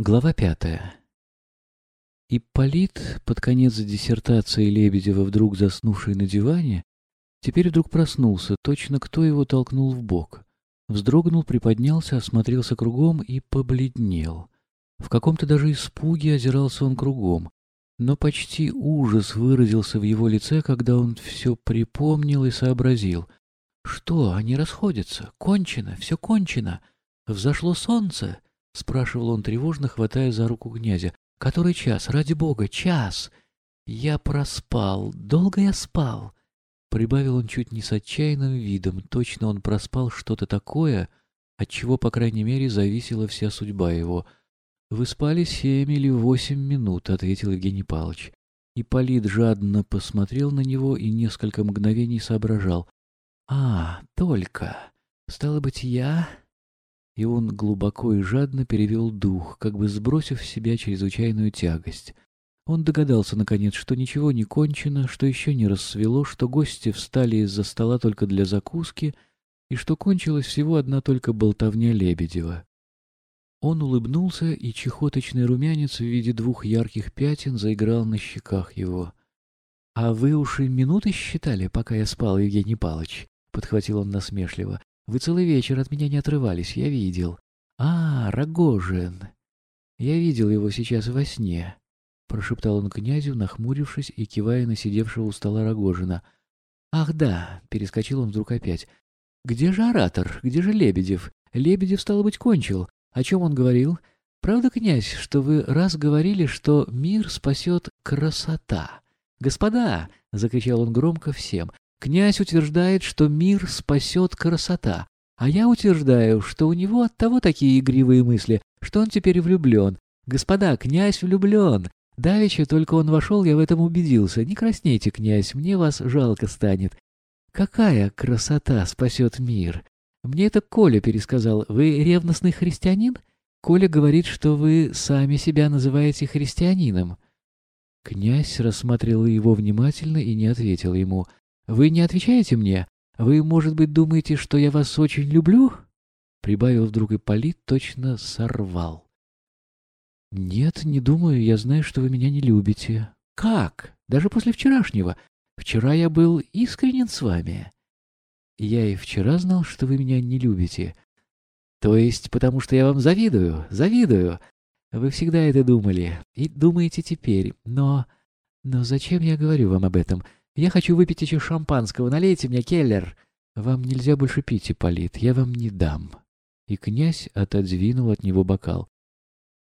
Глава пятая. Ипполит, под конец диссертации Лебедева, вдруг заснувший на диване, теперь вдруг проснулся, точно кто его толкнул в бок. Вздрогнул, приподнялся, осмотрелся кругом и побледнел. В каком-то даже испуге озирался он кругом, но почти ужас выразился в его лице, когда он все припомнил и сообразил. Что, они расходятся? Кончено, все кончено. Взошло солнце. — спрашивал он тревожно, хватая за руку князя. «Который час? Ради бога, час!» «Я проспал. Долго я спал!» Прибавил он чуть не с отчаянным видом. Точно он проспал что-то такое, от чего, по крайней мере, зависела вся судьба его. «Вы спали семь или восемь минут», — ответил Евгений Павлович. Ипполит жадно посмотрел на него и несколько мгновений соображал. «А, только! Стало быть, я...» и он глубоко и жадно перевел дух, как бы сбросив в себя чрезвычайную тягость. Он догадался, наконец, что ничего не кончено, что еще не рассвело, что гости встали из-за стола только для закуски, и что кончилась всего одна только болтовня Лебедева. Он улыбнулся, и чехоточный румянец в виде двух ярких пятен заиграл на щеках его. — А вы уж и минуты считали, пока я спал, Евгений Павлович? — подхватил он насмешливо. Вы целый вечер от меня не отрывались, я видел. А, Рогожин. Я видел его сейчас во сне. Прошептал он князю, нахмурившись и кивая на сидевшего у стола Рогожина. «Ах да!» — перескочил он вдруг опять. «Где же оратор? Где же Лебедев? Лебедев, стало быть, кончил. О чем он говорил? Правда, князь, что вы раз говорили, что мир спасет красота? Господа!» — закричал он громко всем. Князь утверждает, что мир спасет красота, а я утверждаю, что у него от того такие игривые мысли, что он теперь влюблен. Господа, князь влюблен. Давеча только он вошел, я в этом убедился. Не краснейте, князь, мне вас жалко станет. Какая красота спасет мир? Мне это Коля пересказал. Вы ревностный христианин? Коля говорит, что вы сами себя называете христианином. Князь рассматривал его внимательно и не ответил ему. Вы не отвечаете мне? Вы, может быть, думаете, что я вас очень люблю?» Прибавил вдруг Ипполит, точно сорвал. «Нет, не думаю, я знаю, что вы меня не любите». «Как? Даже после вчерашнего? Вчера я был искренен с вами». «Я и вчера знал, что вы меня не любите». «То есть потому, что я вам завидую? Завидую?» «Вы всегда это думали и думаете теперь, но...» «Но зачем я говорю вам об этом?» Я хочу выпить еще шампанского. Налейте мне, Келлер. Вам нельзя больше пить, Ипполит. Я вам не дам. И князь отодвинул от него бокал.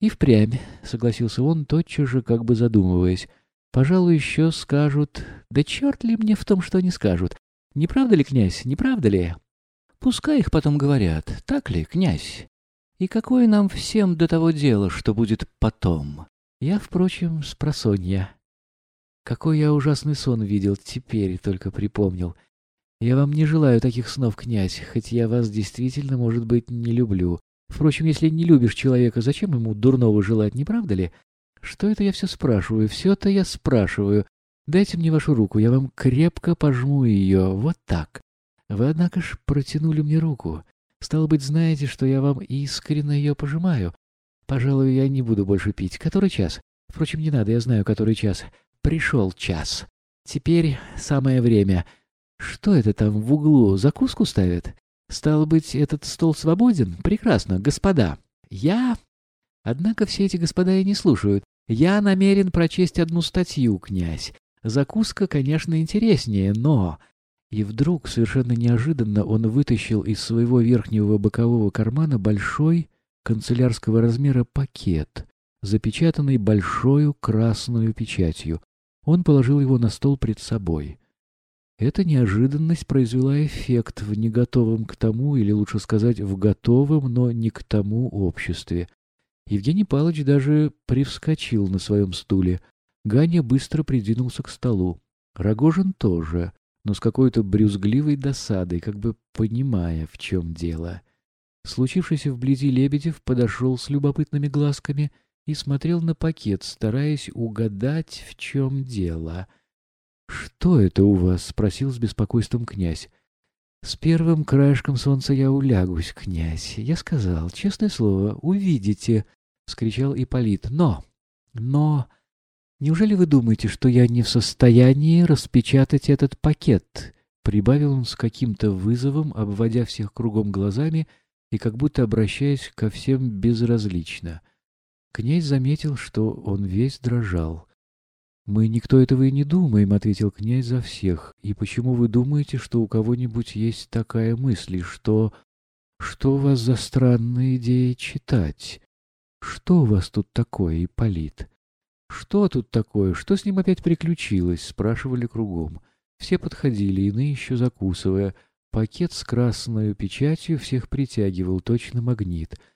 И впрямь, согласился он, тотчас же, как бы задумываясь. Пожалуй, еще скажут... Да черт ли мне в том, что они скажут? Не правда ли, князь, не правда ли? Пускай их потом говорят. Так ли, князь? И какое нам всем до того дела, что будет потом? Я, впрочем, спросонья. Какой я ужасный сон видел, теперь только припомнил. Я вам не желаю таких снов, князь, хоть я вас действительно, может быть, не люблю. Впрочем, если не любишь человека, зачем ему дурного желать, не правда ли? Что это я все спрашиваю? Все-то я спрашиваю. Дайте мне вашу руку, я вам крепко пожму ее, вот так. Вы, однако ж, протянули мне руку. Стало быть, знаете, что я вам искренне ее пожимаю. Пожалуй, я не буду больше пить. Который час? Впрочем, не надо, я знаю, который час. Пришел час. Теперь самое время. Что это там в углу? Закуску ставят? Стало быть, этот стол свободен? Прекрасно, господа. Я... Однако все эти господа и не слушают. Я намерен прочесть одну статью, князь. Закуска, конечно, интереснее, но... И вдруг, совершенно неожиданно, он вытащил из своего верхнего бокового кармана большой канцелярского размера пакет, запечатанный большой красную печатью. Он положил его на стол пред собой. Эта неожиданность произвела эффект в неготовом к тому, или лучше сказать, в готовом, но не к тому обществе. Евгений Павлович даже привскочил на своем стуле. Ганя быстро придвинулся к столу. Рогожин тоже, но с какой-то брюзгливой досадой, как бы понимая, в чем дело. Случившийся вблизи Лебедев подошел с любопытными глазками — и смотрел на пакет, стараясь угадать, в чем дело. «Что это у вас?» — спросил с беспокойством князь. «С первым краешком солнца я улягусь, князь. Я сказал, честное слово, увидите. — вскричал Ипполит. «Но! Но! Неужели вы думаете, что я не в состоянии распечатать этот пакет?» Прибавил он с каким-то вызовом, обводя всех кругом глазами и как будто обращаясь ко всем безразлично. Князь заметил, что он весь дрожал. «Мы никто этого и не думаем», — ответил князь за всех. «И почему вы думаете, что у кого-нибудь есть такая мысль, что... Что у вас за странная идея читать? Что у вас тут такое, Ипполит?» «Что тут такое? Что с ним опять приключилось?» — спрашивали кругом. Все подходили, иные еще закусывая. Пакет с красной печатью всех притягивал, точно магнит —